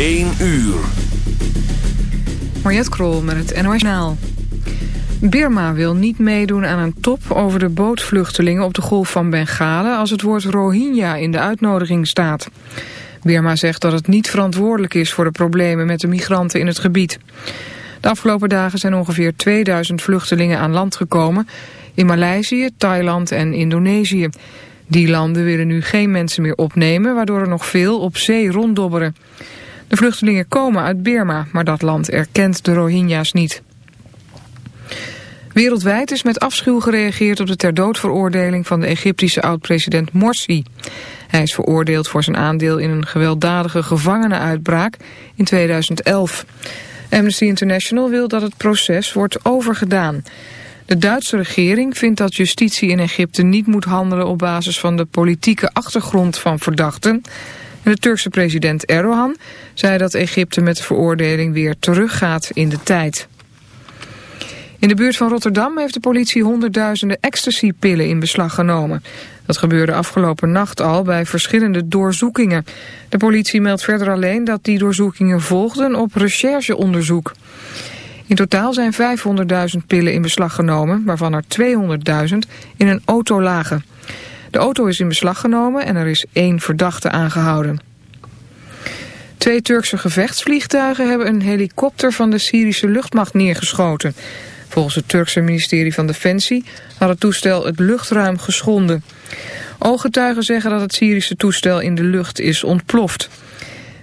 1 uur. Mariette Krol met het NOS. Birma wil niet meedoen aan een top over de bootvluchtelingen op de golf van Bengalen... als het woord Rohingya in de uitnodiging staat. Birma zegt dat het niet verantwoordelijk is voor de problemen met de migranten in het gebied. De afgelopen dagen zijn ongeveer 2000 vluchtelingen aan land gekomen... in Maleisië, Thailand en Indonesië. Die landen willen nu geen mensen meer opnemen... waardoor er nog veel op zee ronddobberen. De vluchtelingen komen uit Birma, maar dat land erkent de Rohingya's niet. Wereldwijd is met afschuw gereageerd op de ter dood veroordeling van de Egyptische oud-president Morsi. Hij is veroordeeld voor zijn aandeel in een gewelddadige gevangenenuitbraak in 2011. Amnesty International wil dat het proces wordt overgedaan. De Duitse regering vindt dat justitie in Egypte niet moet handelen op basis van de politieke achtergrond van verdachten. En de Turkse president Erdogan zei dat Egypte met de veroordeling weer teruggaat in de tijd. In de buurt van Rotterdam heeft de politie honderdduizenden ecstasy-pillen in beslag genomen. Dat gebeurde afgelopen nacht al bij verschillende doorzoekingen. De politie meldt verder alleen dat die doorzoekingen volgden op rechercheonderzoek. In totaal zijn 500.000 pillen in beslag genomen, waarvan er 200.000 in een auto lagen. De auto is in beslag genomen en er is één verdachte aangehouden. Twee Turkse gevechtsvliegtuigen hebben een helikopter van de Syrische luchtmacht neergeschoten. Volgens het Turkse ministerie van Defensie had het toestel het luchtruim geschonden. Ooggetuigen zeggen dat het Syrische toestel in de lucht is ontploft.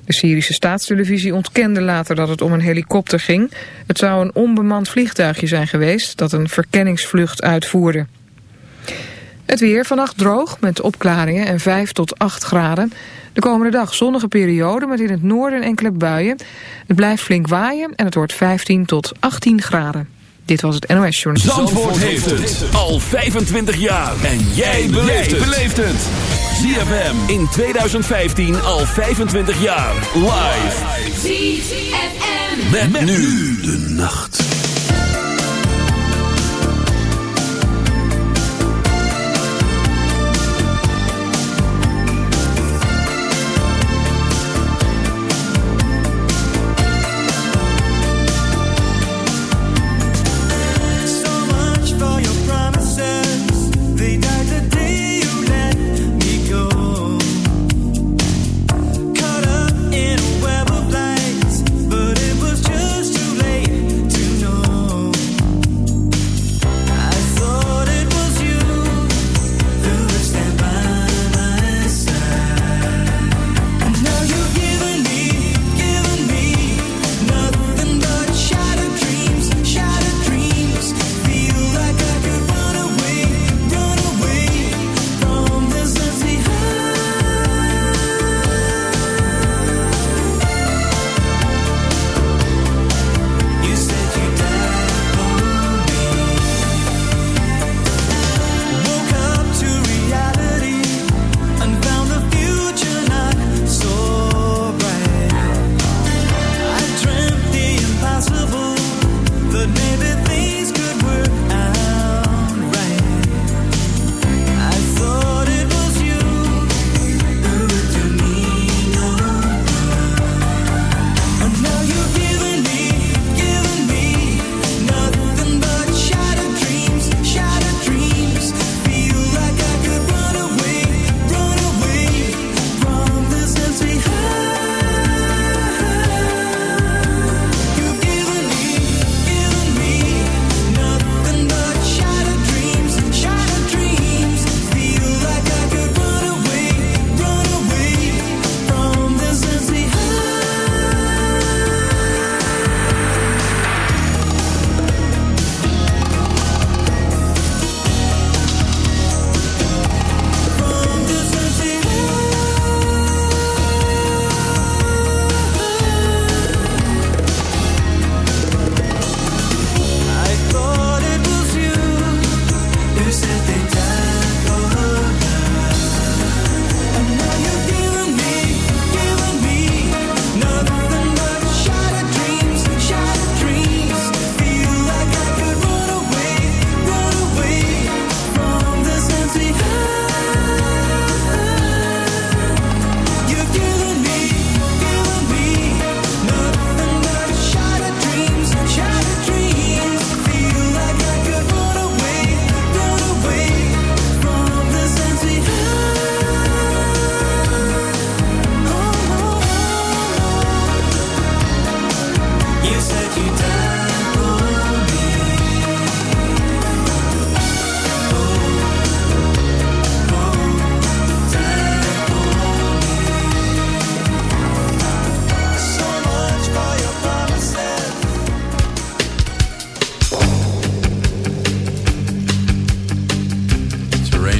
De Syrische staatstelevisie ontkende later dat het om een helikopter ging. Het zou een onbemand vliegtuigje zijn geweest dat een verkenningsvlucht uitvoerde. Het weer vannacht droog met opklaringen en 5 tot 8 graden. De komende dag zonnige periode met in het noorden enkele buien. Het blijft flink waaien en het wordt 15 tot 18 graden. Dit was het NOS Journal. Zandvoort, heeft het al 25 jaar. En jij beleeft het. ZFM in 2015 al 25 jaar. Live. ZFM. Met, nu de nacht.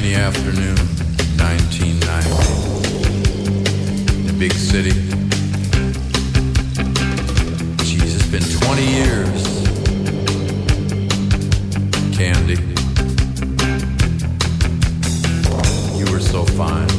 rainy afternoon, 1990, the big city. Geez, it's been 20 years. Candy, you were so fine.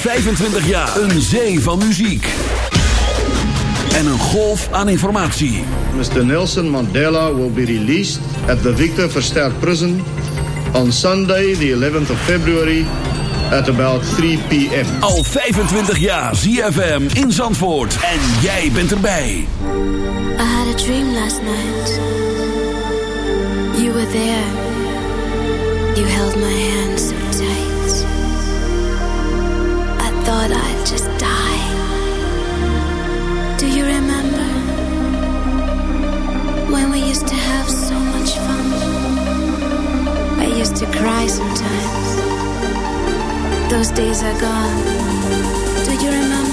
25 jaar een zee van muziek. En een golf aan informatie. Mr. Nelson Mandela will be released at the Victor Versterd Prison on Sunday the 11th of February at about 3 p.m. Al 25 jaar ZFM in Zandvoort en jij bent erbij. I had a dream last night. You were there. You held my hands. thought I'd just die. Do you remember when we used to have so much fun? I used to cry sometimes. Those days are gone. Do you remember?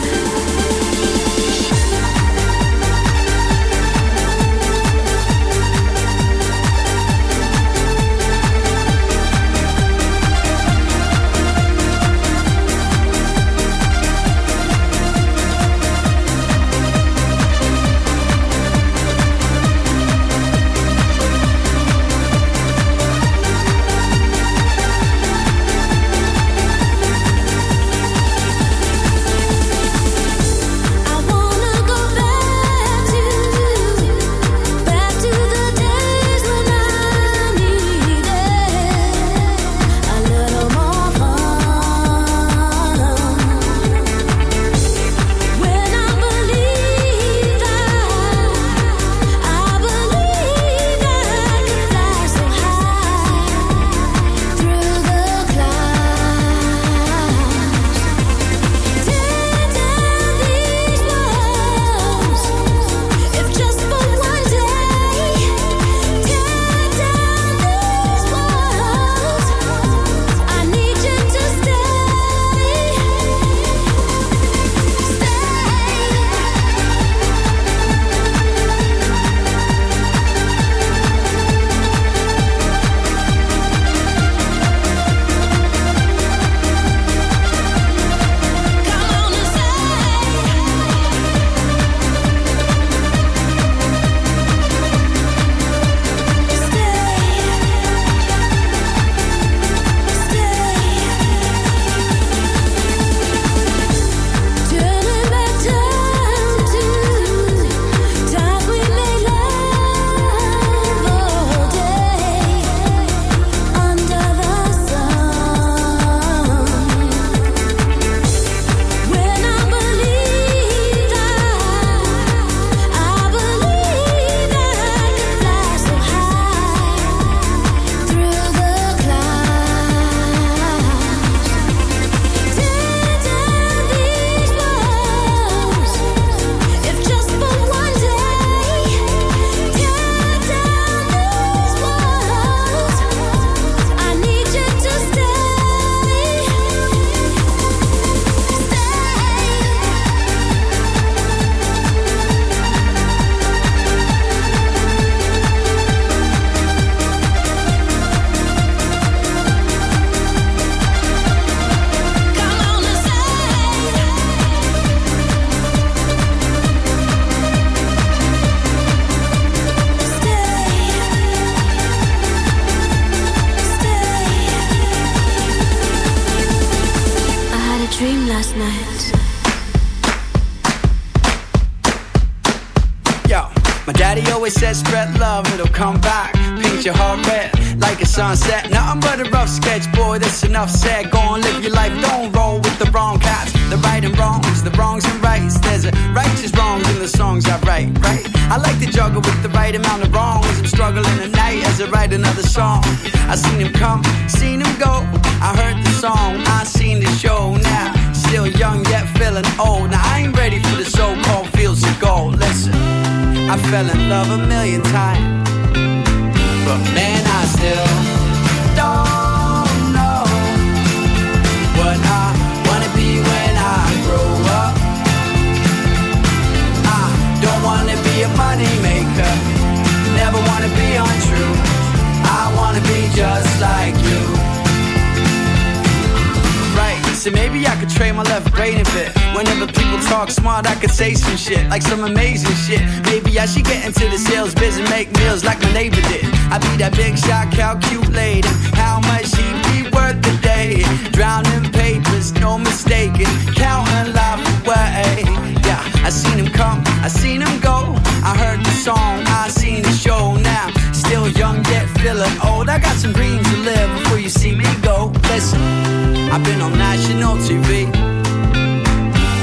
afraid of it. Whenever people talk smart, I could say some shit, like some amazing shit. Maybe I should get into the sales biz and make meals like my neighbor did. I be that big shot, calculated how much she be worth today? day. Drowning papers, no mistaking, counting life away. Yeah, I seen him come, I seen him go. I heard the song, I seen the show. Now, still young yet feeling old. I got some dreams to live before you see me go. Listen, I've been on national TV.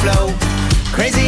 flow. Crazy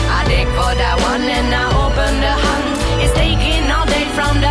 for that one and I open the hunt. It's taking all day from the